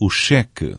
o cheque.